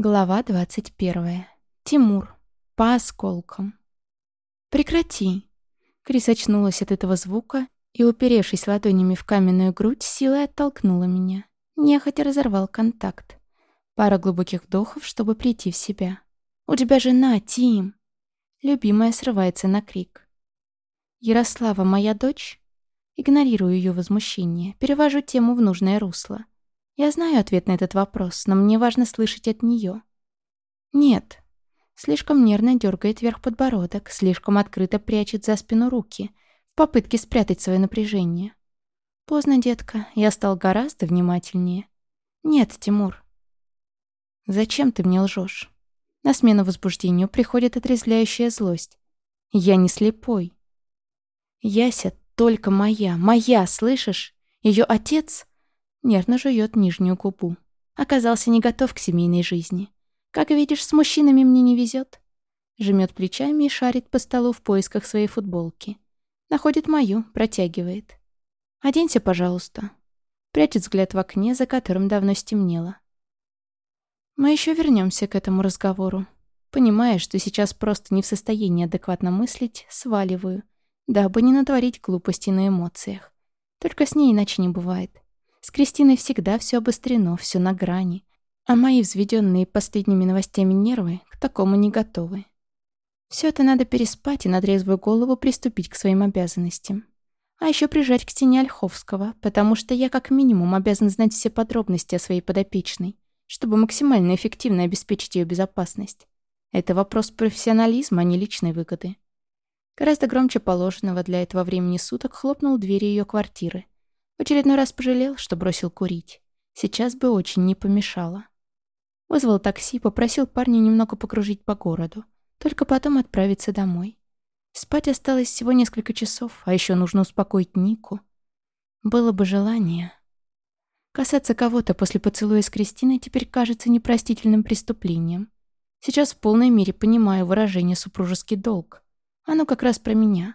Глава 21. Тимур. По осколкам. «Прекрати!» Крис очнулась от этого звука и, уперевшись ладонями в каменную грудь, силой оттолкнула меня. Нехотя разорвал контакт. Пара глубоких вдохов, чтобы прийти в себя. «У тебя жена, Тим!» Любимая срывается на крик. «Ярослава, моя дочь?» Игнорирую ее возмущение, перевожу тему в нужное русло. Я знаю ответ на этот вопрос, но мне важно слышать от нее. Нет. Слишком нервно дергает вверх подбородок, слишком открыто прячет за спину руки, в попытке спрятать свое напряжение. Поздно, детка, я стал гораздо внимательнее. Нет, Тимур. Зачем ты мне лжешь? На смену возбуждению приходит отрезвляющая злость. Я не слепой. Яся только моя, моя, слышишь? Ее отец Нервно жует нижнюю губу. Оказался не готов к семейной жизни. Как видишь, с мужчинами мне не везет. Жмет плечами и шарит по столу в поисках своей футболки. Находит мою, протягивает. «Оденься, пожалуйста». Прячет взгляд в окне, за которым давно стемнело. Мы еще вернемся к этому разговору. Понимая, что сейчас просто не в состоянии адекватно мыслить, сваливаю, дабы не натворить глупости на эмоциях. Только с ней иначе не бывает. С Кристиной всегда все обострено, все на грани. А мои взведенные последними новостями нервы к такому не готовы. Все это надо переспать и на трезвую голову приступить к своим обязанностям. А еще прижать к стене Ольховского, потому что я как минимум обязан знать все подробности о своей подопечной, чтобы максимально эффективно обеспечить ее безопасность. Это вопрос профессионализма, а не личной выгоды. Гораздо громче положенного для этого времени суток хлопнул дверь ее квартиры — очередной раз пожалел, что бросил курить. Сейчас бы очень не помешало. Вызвал такси, попросил парня немного покружить по городу. Только потом отправиться домой. Спать осталось всего несколько часов, а еще нужно успокоить Нику. Было бы желание. Касаться кого-то после поцелуя с Кристиной теперь кажется непростительным преступлением. Сейчас в полной мере понимаю выражение «супружеский долг». Оно как раз про меня.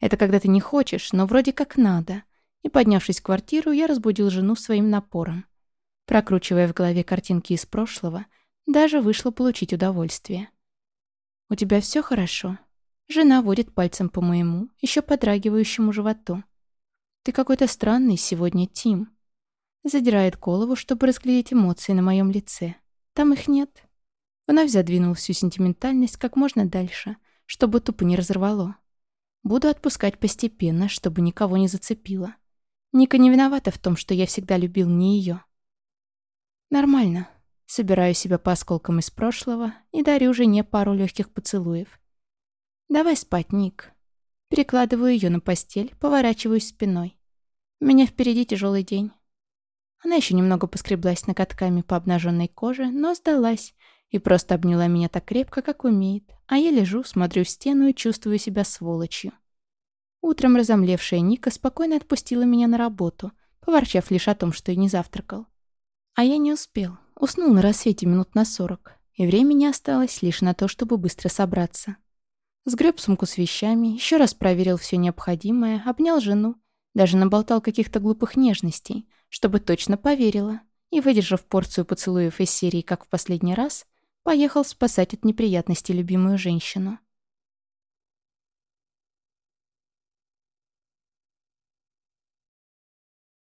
Это когда ты не хочешь, но вроде как надо и, поднявшись в квартиру, я разбудил жену своим напором. Прокручивая в голове картинки из прошлого, даже вышло получить удовольствие. «У тебя все хорошо?» Жена водит пальцем по моему, еще подрагивающему животу. «Ты какой-то странный сегодня, Тим». Задирает голову, чтобы разглядеть эмоции на моем лице. Там их нет. Вновь задвинул всю сентиментальность как можно дальше, чтобы тупо не разорвало. Буду отпускать постепенно, чтобы никого не зацепило. Ника не виновата в том, что я всегда любил не ее. Нормально. Собираю себя по осколкам из прошлого и дарю жене пару легких поцелуев. Давай спать, Ник. Перекладываю ее на постель, поворачиваюсь спиной. У меня впереди тяжелый день. Она еще немного поскреблась накатками по обнаженной коже, но сдалась и просто обняла меня так крепко, как умеет, а я лежу, смотрю в стену и чувствую себя сволочью. Утром разомлевшая Ника спокойно отпустила меня на работу, поворчав лишь о том, что и не завтракал. А я не успел. Уснул на рассвете минут на сорок, и времени осталось лишь на то, чтобы быстро собраться. Сгреб сумку с вещами, еще раз проверил все необходимое, обнял жену, даже наболтал каких-то глупых нежностей, чтобы точно поверила, и, выдержав порцию поцелуев из серии «Как в последний раз», поехал спасать от неприятностей любимую женщину.